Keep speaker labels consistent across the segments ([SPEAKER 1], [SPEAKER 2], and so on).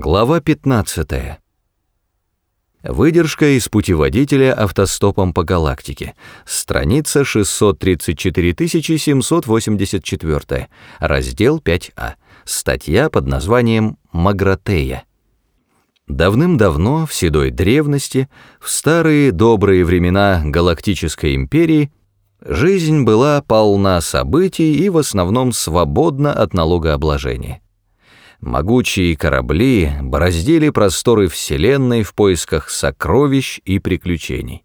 [SPEAKER 1] Глава 15. Выдержка из путеводителя автостопом по галактике. Страница 634 784. Раздел 5А. Статья под названием «Магратея». Давным-давно, в седой древности, в старые добрые времена Галактической империи, жизнь была полна событий и в основном свободна от налогообложения. Могучие корабли бороздили просторы Вселенной в поисках сокровищ и приключений.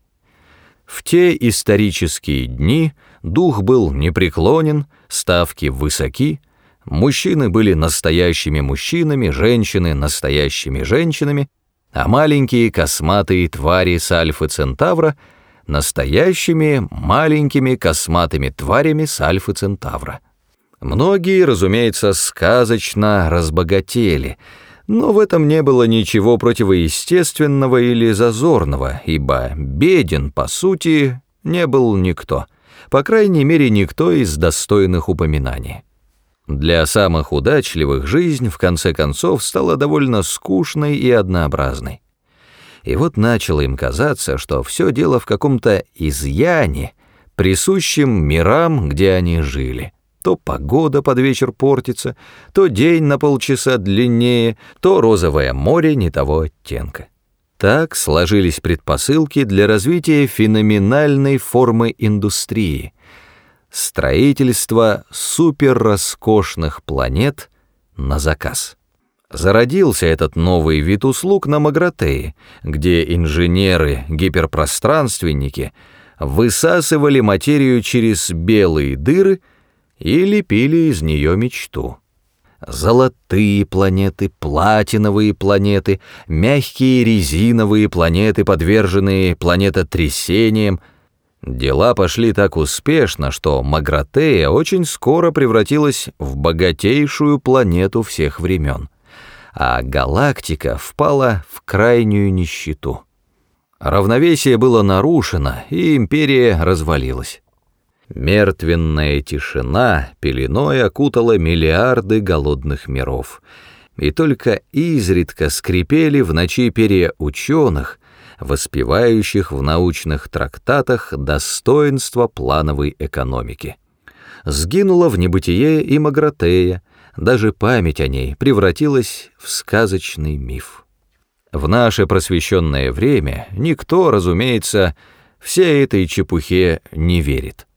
[SPEAKER 1] В те исторические дни дух был непреклонен, ставки высоки, мужчины были настоящими мужчинами, женщины — настоящими женщинами, а маленькие косматые твари с Альфы Центавра — настоящими маленькими косматыми тварями с Альфы Центавра. Многие, разумеется, сказочно разбогатели, но в этом не было ничего противоестественного или зазорного, ибо беден, по сути, не был никто, по крайней мере, никто из достойных упоминаний. Для самых удачливых жизнь, в конце концов, стала довольно скучной и однообразной. И вот начало им казаться, что все дело в каком-то изъяне, присущем мирам, где они жили. То погода под вечер портится, то день на полчаса длиннее, то розовое море не того оттенка. Так сложились предпосылки для развития феноменальной формы индустрии — строительства суперроскошных планет на заказ. Зародился этот новый вид услуг на Магратее, где инженеры-гиперпространственники высасывали материю через белые дыры — и лепили из нее мечту. Золотые планеты, платиновые планеты, мягкие резиновые планеты, подверженные планетотрясениям. Дела пошли так успешно, что Магратея очень скоро превратилась в богатейшую планету всех времен, а галактика впала в крайнюю нищету. Равновесие было нарушено, и империя развалилась. Мертвенная тишина пеленой окутала миллиарды голодных миров, и только изредка скрипели в ночи перья ученых, воспевающих в научных трактатах достоинства плановой экономики. Сгинула в небытие и Магратея, даже память о ней превратилась в сказочный миф. В наше просвещенное время никто, разумеется, всей этой чепухе не верит.